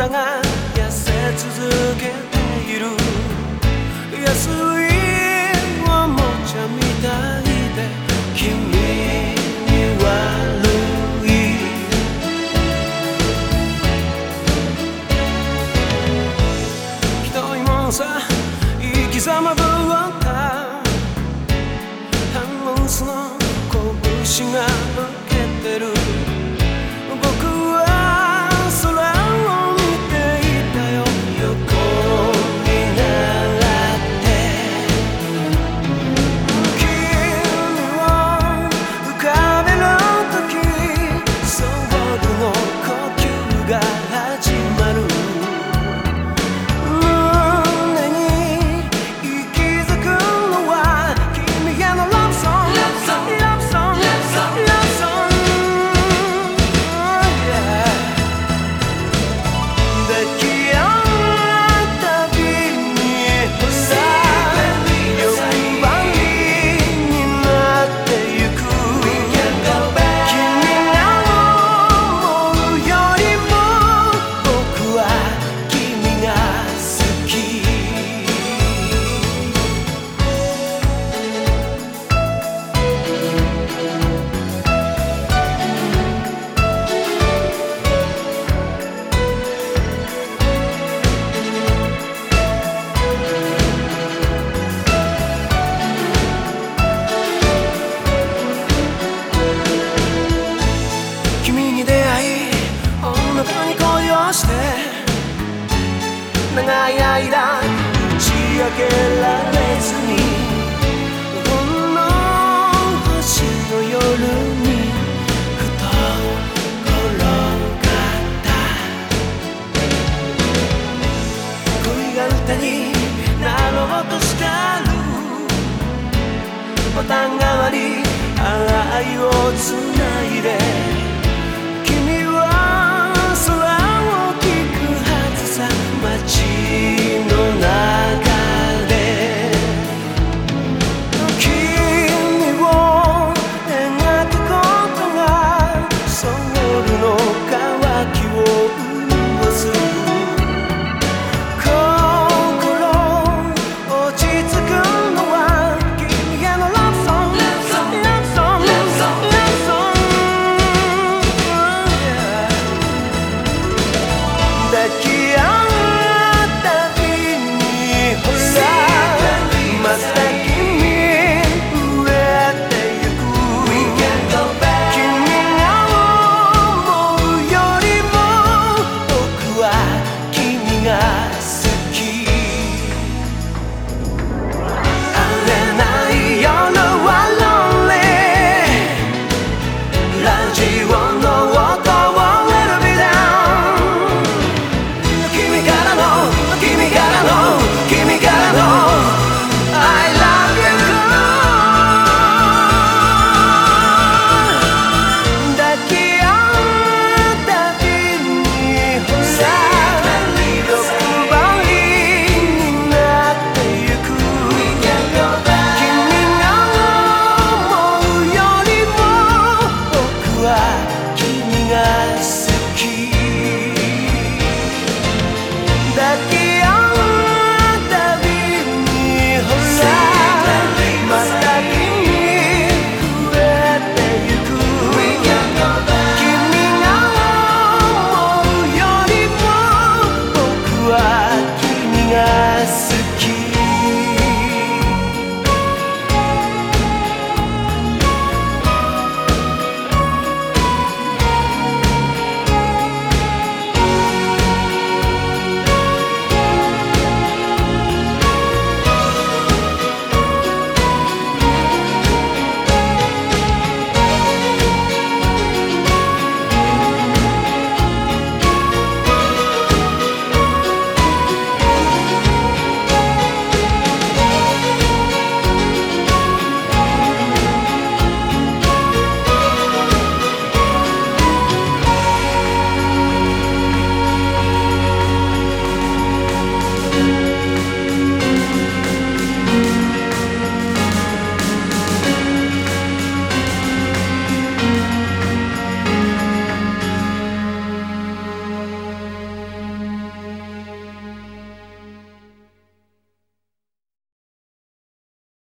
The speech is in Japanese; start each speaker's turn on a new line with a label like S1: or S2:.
S1: たが痩せ続けている。安いおもちゃみたいで君長い間打ち明けられずにほんの星の夜にふと転がった。恋が歌になろうとしたる。ボタン代わり愛をつないで。